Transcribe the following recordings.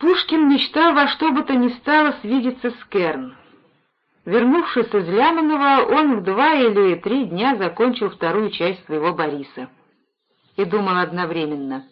Пушкин мечтал во что бы то ни стало свидеться с Керн. Вернувшись из Лямонова, он в два или три дня закончил вторую часть своего Бориса. И думал одновременно,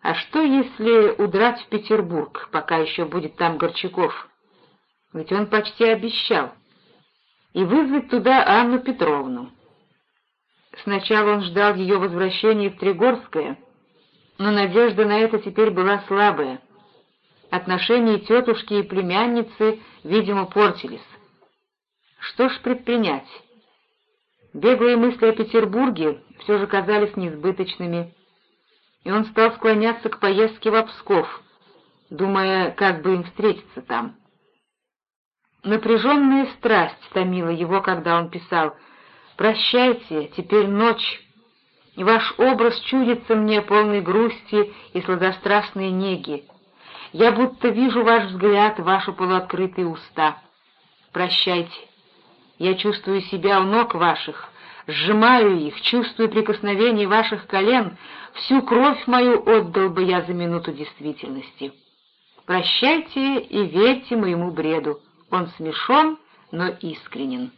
а что если удрать в Петербург, пока еще будет там Горчаков? Ведь он почти обещал. И вызвать туда Анну Петровну. Сначала он ждал ее возвращения в Тригорское, но надежда на это теперь была слабая. Отношения тетушки и племянницы, видимо, портились. Что ж предпринять? Беглые мысли о Петербурге все же казались несбыточными, и он стал склоняться к поездке в Псков, думая, как бы им встретиться там. Напряженная страсть томила его, когда он писал «Прощайте, теперь ночь, ваш образ чудится мне полной грусти и сладострастной неги. Я будто вижу ваш взгляд, ваши полуоткрытые уста. Прощайте, я чувствую себя у ног ваших, сжимаю их, чувствую прикосновение ваших колен, всю кровь мою отдал бы я за минуту действительности. Прощайте и верьте моему бреду, он смешон, но искренен.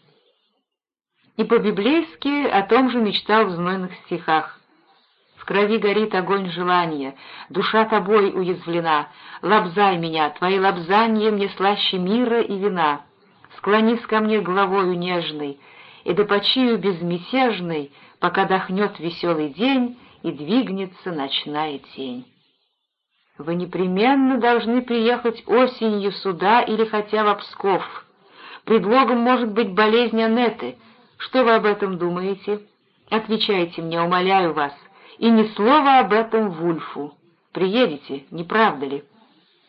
И по-библейски о том же мечтал в знойных стихах. В крови горит огонь желания, душа тобой уязвлена, лобзай меня, твои лобзанья мне слаще мира и вина склонись ко мне головою нежной, и до почию безмятежной, пока дохнет веселый день и двигнется ночная тень. Вы непременно должны приехать осенью сюда или хотя в Псков. Предлогом может быть болезнь Анеты. Что вы об этом думаете? Отвечайте мне, умоляю вас, и ни слова об этом Вульфу. Приедете, не правда ли?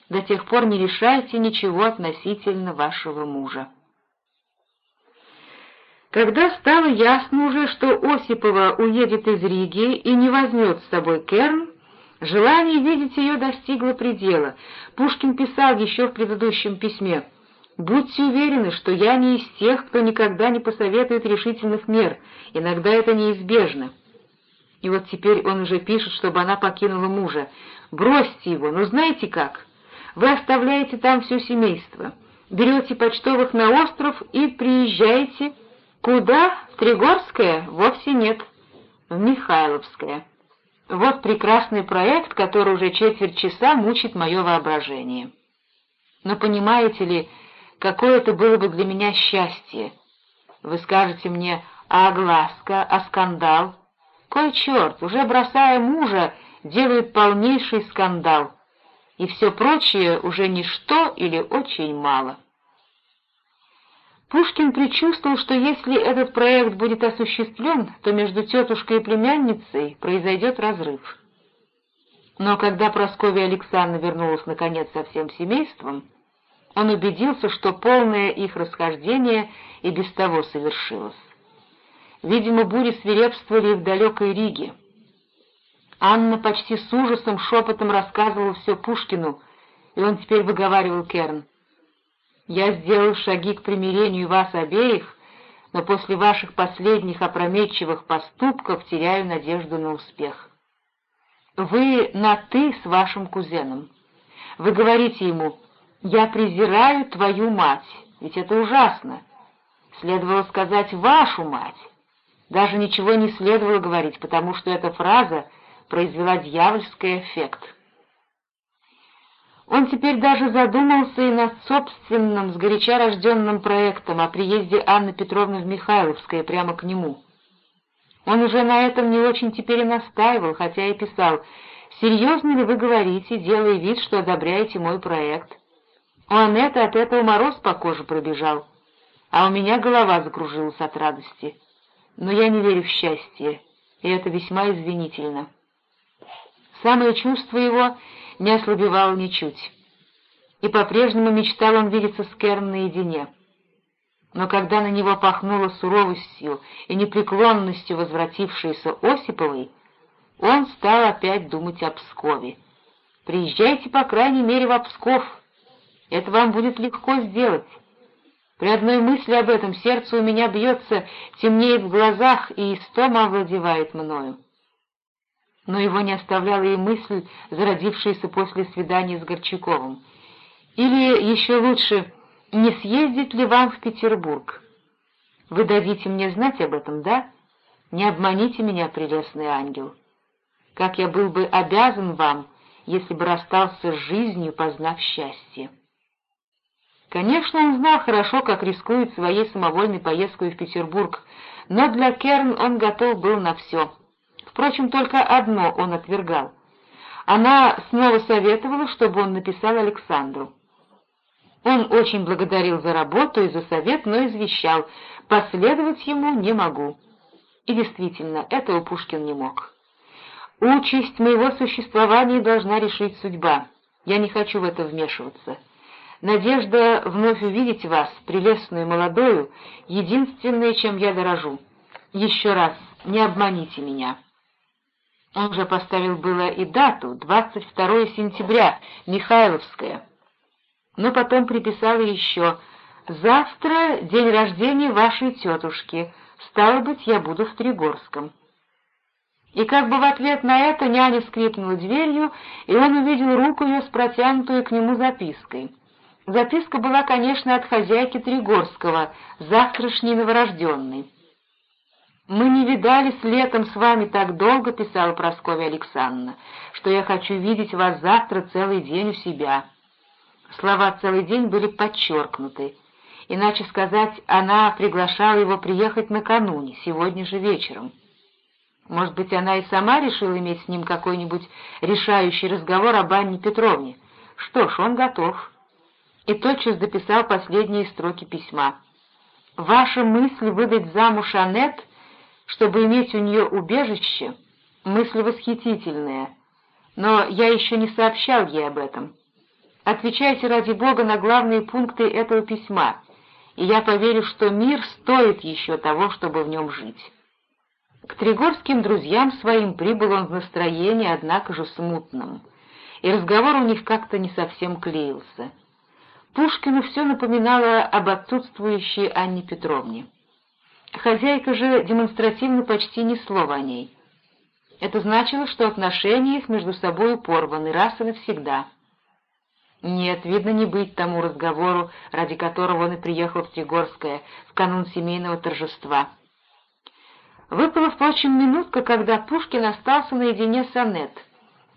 До тех пор не решайте ничего относительно вашего мужа. Когда стало ясно уже, что Осипова уедет из Риги и не возьмет с собой Керн, желание видеть ее достигло предела. Пушкин писал еще в предыдущем письме «Будьте уверены, что я не из тех, кто никогда не посоветует решительных мер, иногда это неизбежно». И вот теперь он уже пишет, чтобы она покинула мужа. «Бросьте его, ну знаете как? Вы оставляете там все семейство, берете почтовых на остров и приезжаете...» Куда? В Тригорское? Вовсе нет. В Михайловское. Вот прекрасный проект, который уже четверть часа мучит мое воображение. Но понимаете ли, какое это было бы для меня счастье? Вы скажете мне, а огласка, а скандал? Кой черт, уже бросая мужа, делает полнейший скандал. И все прочее уже ничто или очень мало. Пушкин предчувствовал, что если этот проект будет осуществлен, то между тетушкой и племянницей произойдет разрыв. Но когда Прасковья Александровна вернулась наконец со всем семейством, он убедился, что полное их расхождение и без того совершилось. Видимо, бури свирепствовали в далекой Риге. Анна почти с ужасом шепотом рассказывала все Пушкину, и он теперь выговаривал Керн. Я сделал шаги к примирению вас обеих, но после ваших последних опрометчивых поступков теряю надежду на успех. Вы на «ты» с вашим кузеном. Вы говорите ему «я презираю твою мать», ведь это ужасно. Следовало сказать «вашу мать». Даже ничего не следовало говорить, потому что эта фраза произвела дьявольский эффект. Он теперь даже задумался и над собственным, сгоряча рожденным проектом о приезде Анны Петровны в Михайловское прямо к нему. Он уже на этом не очень теперь и настаивал, хотя и писал «Серьезно ли вы говорите, делая вид, что одобряете мой проект?» У Анетты от этого мороз по коже пробежал, а у меня голова закружилась от радости. Но я не верю в счастье, и это весьма извинительно. Самое чувство его не ослабевал ничуть. И по-прежнему мечтал он видеться с Керн наедине. Но когда на него пахнуло суровостью и непреклонностью возвратившейся Осиповой, он стал опять думать о Пскове. «Приезжайте, по крайней мере, в Псков. Это вам будет легко сделать. При одной мысли об этом сердце у меня бьется, темнеет в глазах, и истома овладевает мною. но его не оставляла и мысль, зародившаяся после свидания с Горчаковым. Или, еще лучше, не съездить ли вам в Петербург? Вы дадите мне знать об этом, да? Не обманите меня, прелестный ангел. Как я был бы обязан вам, если бы расстался с жизнью, познав счастье. Конечно, он знал хорошо, как рискует своей самовольной поездкой в Петербург, но для Керн он готов был на все. Впрочем, только одно он отвергал. Она снова советовала, чтобы он написал Александру. Он очень благодарил за работу и за совет, но извещал, последовать ему не могу. И действительно, этого Пушкин не мог. Участь моего существования должна решить судьба. Я не хочу в это вмешиваться. Надежда вновь увидеть вас, прелестную молодую, единственное, чем я дорожу. Еще раз, не обманите меня». Он же поставил было и дату, 22 сентября, Михайловская. Но потом приписал еще «Завтра день рождения вашей тетушки, стало быть, я буду в Тригорском». И как бы в ответ на это няня скрипнула дверью, и он увидел руку ее с протянутой к нему запиской. Записка была, конечно, от хозяйки Тригорского, завтрашней новорожденной. «Мы не видались летом с вами так долго», — писала Прасковья Александровна, «что я хочу видеть вас завтра целый день у себя». Слова «целый день» были подчеркнуты. Иначе сказать, она приглашала его приехать накануне, сегодня же вечером. Может быть, она и сама решила иметь с ним какой-нибудь решающий разговор об Анне Петровне. Что ж, он готов. И тотчас дописал последние строки письма. «Ваша мысль выдать замуж Аннет чтобы иметь у нее убежище, мысль восхитительная, но я еще не сообщал ей об этом. Отвечайте ради Бога на главные пункты этого письма, и я поверю, что мир стоит еще того, чтобы в нем жить». К тригорским друзьям своим прибыл он в настроении, однако же смутном, и разговор у них как-то не совсем клеился. Пушкину все напоминало об отсутствующей Анне Петровне. Хозяйка же демонстративно почти ни слова о ней. Это значило, что отношения их между собой порваны раз и навсегда. Нет, видно, не быть тому разговору, ради которого он и приехал в Тригорское в канун семейного торжества. Выпала, впрочем, минутка, когда Пушкин остался наедине с Аннет.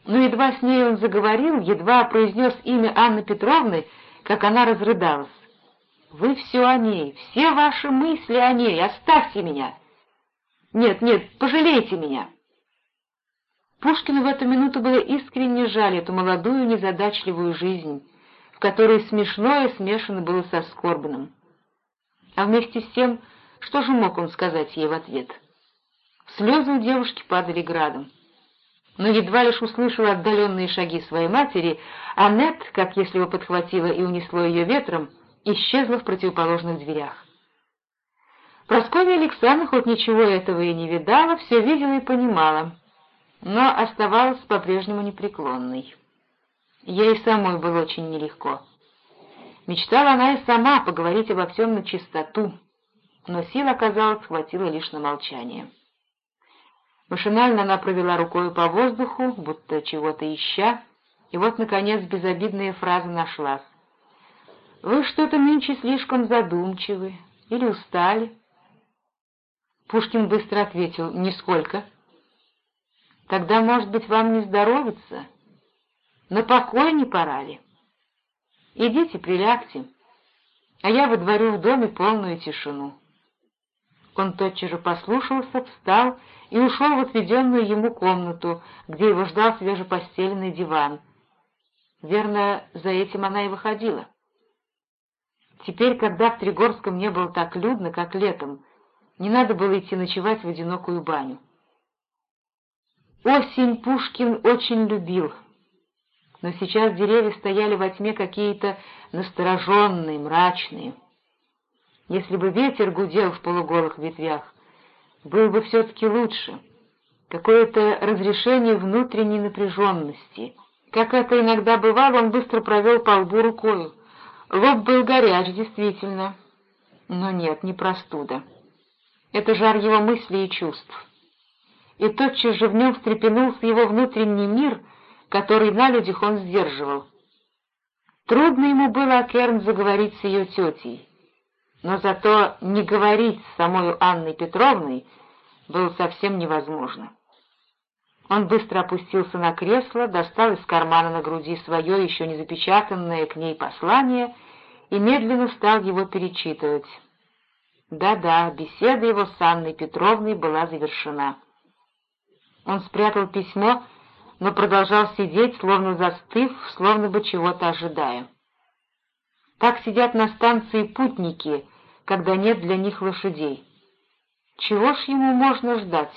Но едва с ней он заговорил, едва произнес имя Анны Петровны, как она разрыдалась. Вы все о ней, все ваши мысли о ней, оставьте меня. Нет, нет, пожалейте меня. Пушкину в эту минуту было искренне жаль эту молодую незадачливую жизнь, в которой смешное смешано было со скорбным. А вместе с тем, что же мог он сказать ей в ответ? Слезы у девушки падали градом. Но едва лишь услышала отдаленные шаги своей матери, Аннет, как если бы подхватила и унесло ее ветром, исчезла в противоположных дверях. Прасковья Александровна хоть ничего этого и не видала, все видела и понимала, но оставалась по-прежнему непреклонной. Ей самой было очень нелегко. Мечтала она и сама поговорить обо всем на чистоту, но сил, оказалось, хватило лишь на молчание. Машинально она провела рукой по воздуху, будто чего-то ища, и вот, наконец, безобидная фраза нашлась. Вы что-то нынче слишком задумчивы или устали? Пушкин быстро ответил, нисколько. Тогда, может быть, вам не здоровится? На покой не пора ли? Идите, прилягте, а я выдворю в доме полную тишину. Он тотчас же послушался, встал и ушел в отведенную ему комнату, где его ждал свежепостеленный диван. Верно, за этим она и выходила. Теперь, когда в Тригорском не было так людно, как летом, не надо было идти ночевать в одинокую баню. Осень Пушкин очень любил, но сейчас деревья стояли во тьме какие-то настороженные, мрачные. Если бы ветер гудел в полуголых ветвях, было бы все-таки лучше. Какое-то разрешение внутренней напряженности. Как это иногда бывало, он быстро провел по лбу рукою. Лоб был горяч, действительно. Но нет, не простуда. Это жар его мыслей и чувств. и тотчас же в нем встрепенулся его внутренний мир, который на людях он сдерживал. Трудно ему было о Керн заговорить с ее тетей, но зато не говорить с самой Анной Петровной было совсем невозможно. Он быстро опустился на кресло, достал из кармана на груди свое еще не запечатанное к ней послание и медленно стал его перечитывать. Да-да, беседа его с Анной Петровной была завершена. Он спрятал письмо, но продолжал сидеть, словно застыв, словно бы чего-то ожидая. Так сидят на станции путники, когда нет для них лошадей. Чего ж ему можно ждать?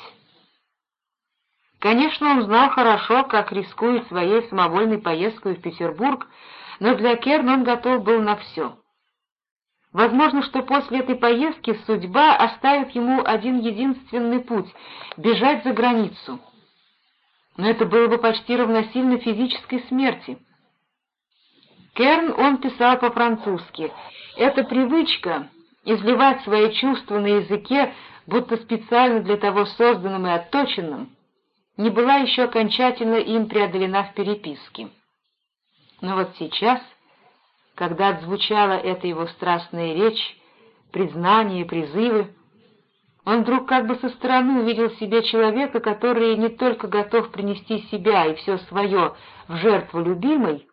Конечно, он знал хорошо, как рискует своей самовольной поездкой в Петербург, но для Керн он готов был на все. Возможно, что после этой поездки судьба оставит ему один единственный путь — бежать за границу. Но это было бы почти равносильно физической смерти. Керн он писал по-французски. Эта привычка изливать свои чувства на языке, будто специально для того созданным и отточенным, не была еще окончательно им преодолена в переписке. Но вот сейчас когда отзвучала эта его страстная речь, признания, призывы, он вдруг как бы со стороны увидел в себе человека, который не только готов принести себя и все свое в жертву любимой,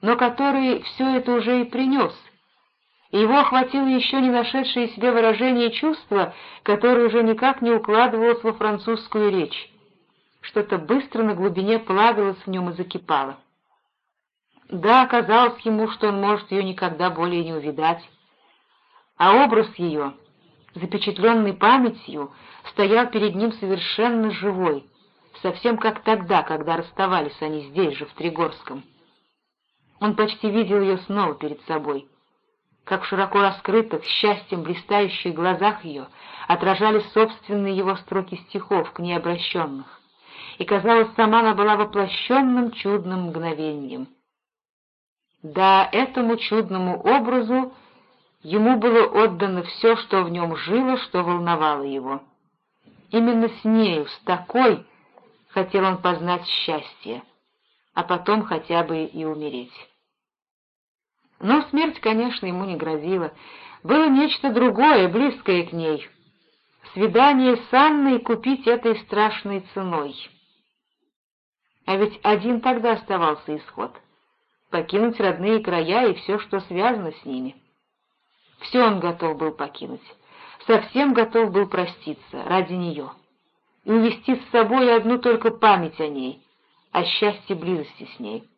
но который все это уже и принес, и его охватило еще не нашедшее себе выражение чувства, которое уже никак не укладывалось во французскую речь. Что-то быстро на глубине плавилось в нем и закипало. Да, казалось ему, что он может ее никогда более не увидать. А образ ее, запечатленный памятью, стоял перед ним совершенно живой, совсем как тогда, когда расставались они здесь же, в Тригорском. Он почти видел ее снова перед собой, как в широко раскрытых, счастьем блистающих глазах ее отражались собственные его строки стихов к ней обращенных, и, казалось, сама она была воплощенным чудным мгновением — да, этому чудному образу ему было отдано все, что в нем жило, что волновало его. Именно с нею, с такой, хотел он познать счастье, а потом хотя бы и умереть. Но смерть, конечно, ему не грозила. Было нечто другое, близкое к ней. Свидание с Анной купить этой страшной ценой. А ведь один тогда оставался исход — покинуть родные края и все, что связано с ними. Все он готов был покинуть, совсем готов был проститься ради нее и увести с собой одну только память о ней, о счастье близости с ней.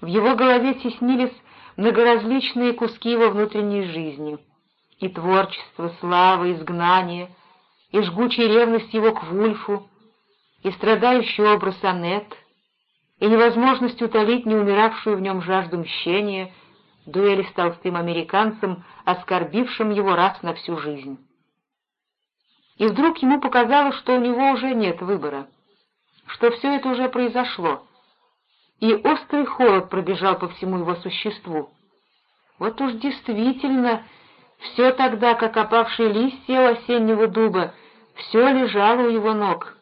В его голове теснились многоразличные куски его внутренней жизни, и творчество, слава, изгнание, и жгучая ревность его к Вульфу, и страдающий образ Аннет — и невозможность утолить неумиравшую в нем жажду мщения, дуэли с толстым американцем, оскорбившим его раз на всю жизнь. И вдруг ему показалось, что у него уже нет выбора, что все это уже произошло, и острый холод пробежал по всему его существу. Вот уж действительно, все тогда, как опавшие листья у осеннего дуба, все лежало у его ног.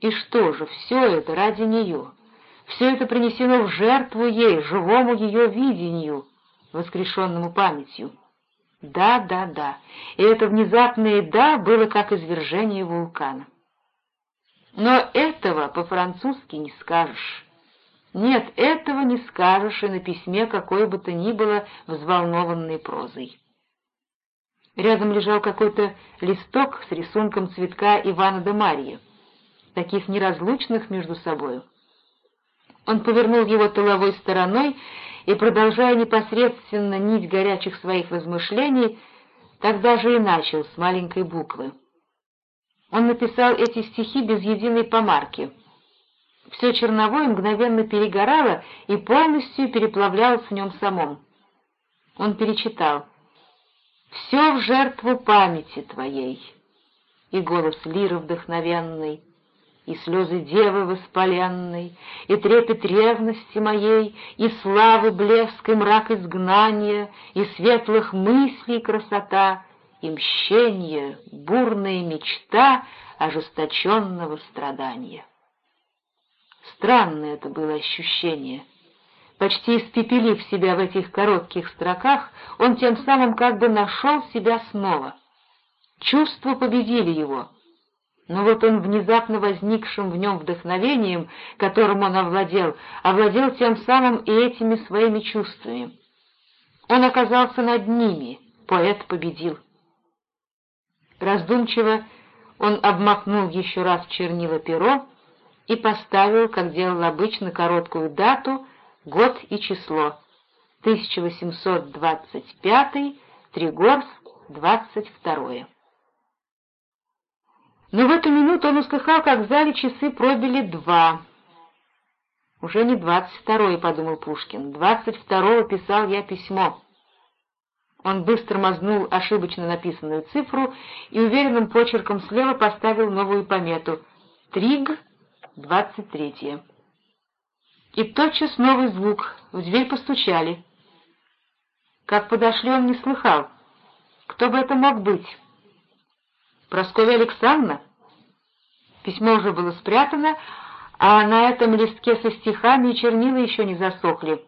И что же, все это ради нее — все это принесено в жертву ей, живому ее видению, воскрешенному памятью. Да, да, да, и это внезапное «да» было как извержение вулкана. Но этого по-французски не скажешь. Нет, этого не скажешь и на письме какой бы то ни было взволнованной прозой. Рядом лежал какой-то листок с рисунком цветка Ивана да Марьи, таких неразлучных между собою. Он повернул его тыловой стороной и, продолжая непосредственно нить горячих своих размышлений, тогда же и начал с маленькой буквы. Он написал эти стихи без единой помарки. Все черновое мгновенно перегорало и полностью переплавлялось в нем самом. Он перечитал «Все в жертву памяти твоей» и голос лиры вдохновенный — и слезы девы воспаленной, и трепет ревности моей, и славы блеск, и мрак изгнания, и светлых мыслей красота, и мщение, бурная мечта ожесточенного страдания. Странное это было ощущение. Почти испепелив себя в этих коротких строках, он тем самым как бы нашел себя снова. Чувства победили его. Но вот он внезапно возникшим в нем вдохновением, которым он овладел, овладел тем самым и этими своими чувствами. Он оказался над ними, поэт победил. Раздумчиво он обмакнул еще раз чернила перо и поставил, как делал обычно, короткую дату, год и число. 1825, Тригорск, 22. Но в эту минуту он услыхал, как в зале часы пробили два. «Уже не двадцать второе», — подумал Пушкин. «Двадцать второго писал я письмо». Он быстро мазнул ошибочно написанную цифру и уверенным почерком слева поставил новую помету «Триг, двадцать третье». И тотчас новый звук, в дверь постучали. Как подошли, он не слыхал. Кто бы это мог быть? Прасковья Александровна? Письмо уже было спрятано, а на этом листке со стихами и чернила еще не засохли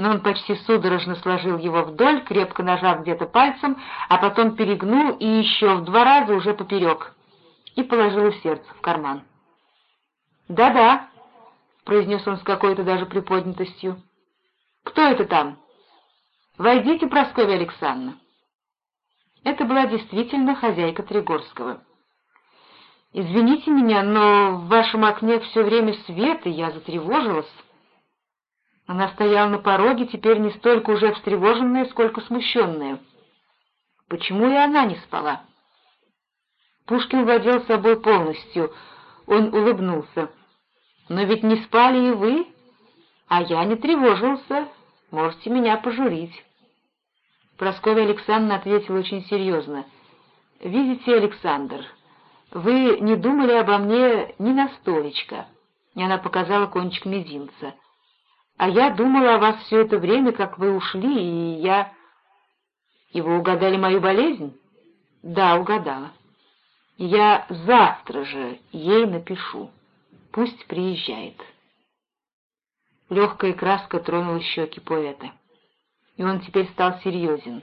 но он почти судорожно сложил его вдоль, крепко нажав где-то пальцем, а потом перегнул и еще в два раза уже поперек, и положил сердце в карман. «Да-да», — произнес он с какой-то даже приподнятостью. «Кто это там?» «Войдите, Прасковья Александровна». Это была действительно хозяйка Тригорского. «Извините меня, но в вашем окне все время свет, и я затревожилась». Она стояла на пороге, теперь не столько уже встревоженная, сколько смущенная. Почему и она не спала? Пушкин владел собой полностью. Он улыбнулся. «Но ведь не спали и вы, а я не тревожился. Можете меня пожурить». Прасковья Александровна ответила очень серьезно. «Видите, Александр, вы не думали обо мне ни на столечко». И она показала кончик мизинца. А я думала о вас все это время, как вы ушли, и я... И вы угадали мою болезнь? Да, угадала. Я завтра же ей напишу. Пусть приезжает. Легкая краска тронула щеки поэта. И он теперь стал серьезен.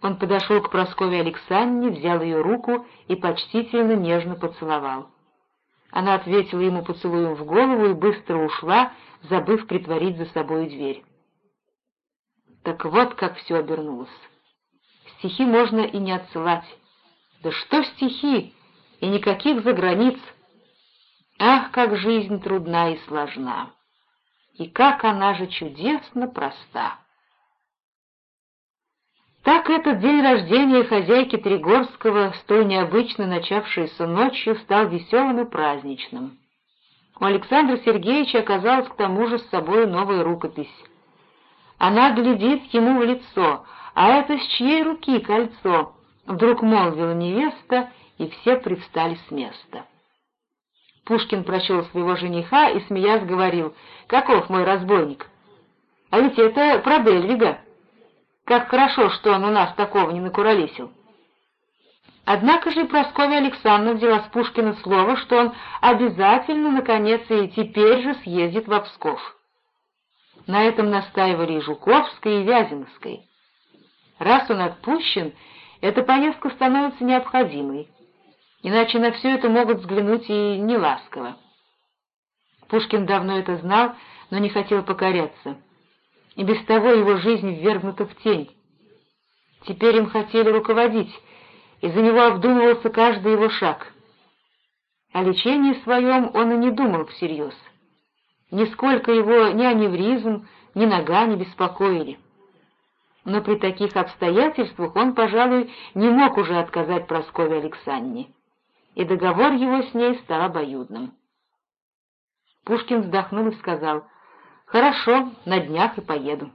Он подошел к Прасковье Александре, взял ее руку и почтительно нежно поцеловал. Она ответила ему поцелуем в голову и быстро ушла, забыв притворить за собой дверь. Так вот как все обернулось. Стихи можно и не отсылать. Да что стихи, и никаких заграниц. Ах, как жизнь трудна и сложна, и как она же чудесно проста. Так этот день рождения хозяйки Тригорского, столь необычно начавшийся ночью, стал веселым и праздничным. У Александра Сергеевича оказалась к тому же с собой новая рукопись. Она глядит ему в лицо, а это с чьей руки кольцо? Вдруг молвила невеста, и все привстали с места. Пушкин прочел своего жениха и, смеясь, говорил, «Каков мой разбойник? А ведь это про Дельвига. Как хорошо, что он у нас такого не накуролесил». Однако же Прасковья Александровна взяла с Пушкина слово, что он обязательно, наконец, и теперь же съездит в Псков. На этом настаивали и Жуковской, и Вяземской. Раз он отпущен, эта поездка становится необходимой, иначе на все это могут взглянуть и неласково. Пушкин давно это знал, но не хотел покоряться. И без того его жизнь ввергнута в тень. Теперь им хотели руководить, из-за него обдумывался каждый его шаг. О лечении своем он и не думал всерьез. Нисколько его ни аневризм, ни нога не беспокоили. Но при таких обстоятельствах он, пожалуй, не мог уже отказать Прасковье Александре, и договор его с ней стал обоюдным. Пушкин вздохнул и сказал, «Хорошо, на днях и поеду».